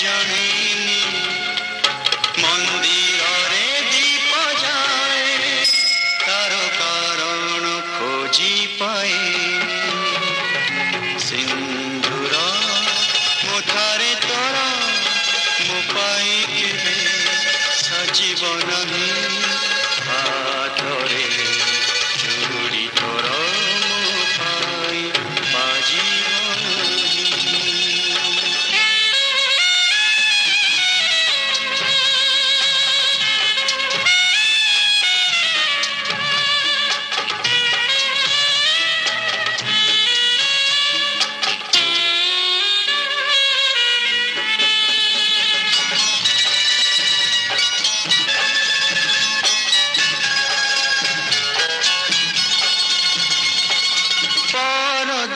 জননী। মন্দিরে দীপ যায়, তার কারণ খোঁজি পায় সিন্ধুর মুঠারে তোর মো পাই কেবে সজীব নহে।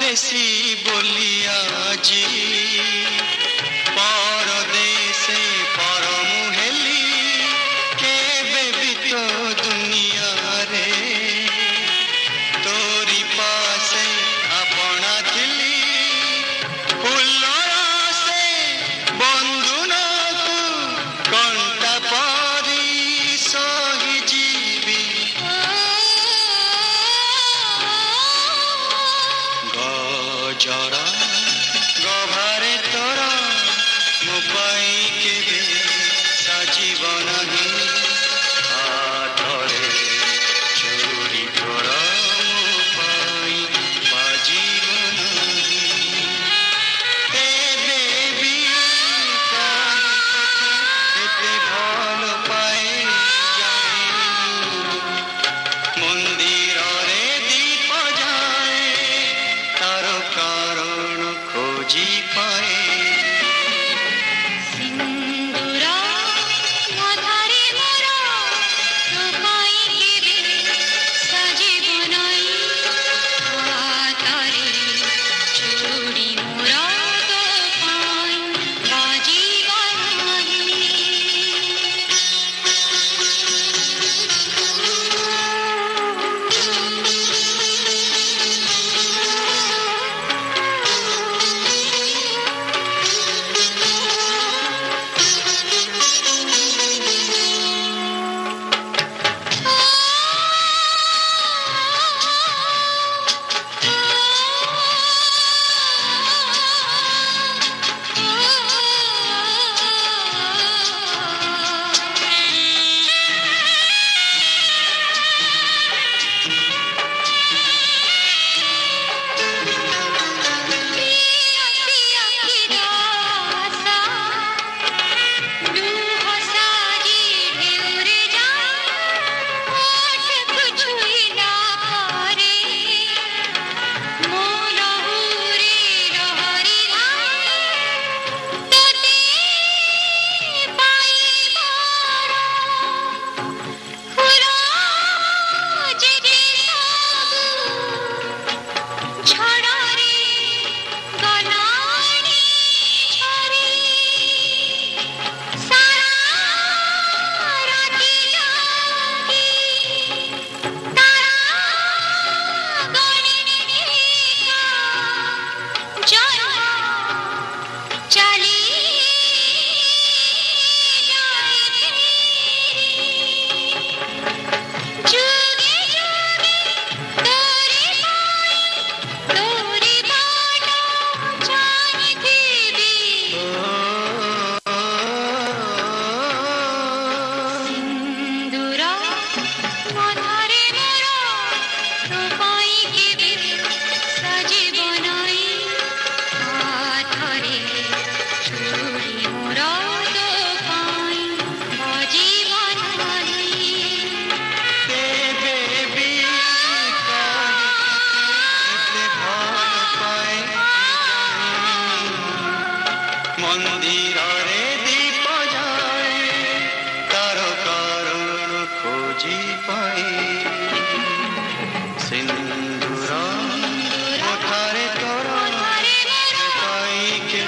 देसी बोलिया जी।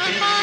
Bye.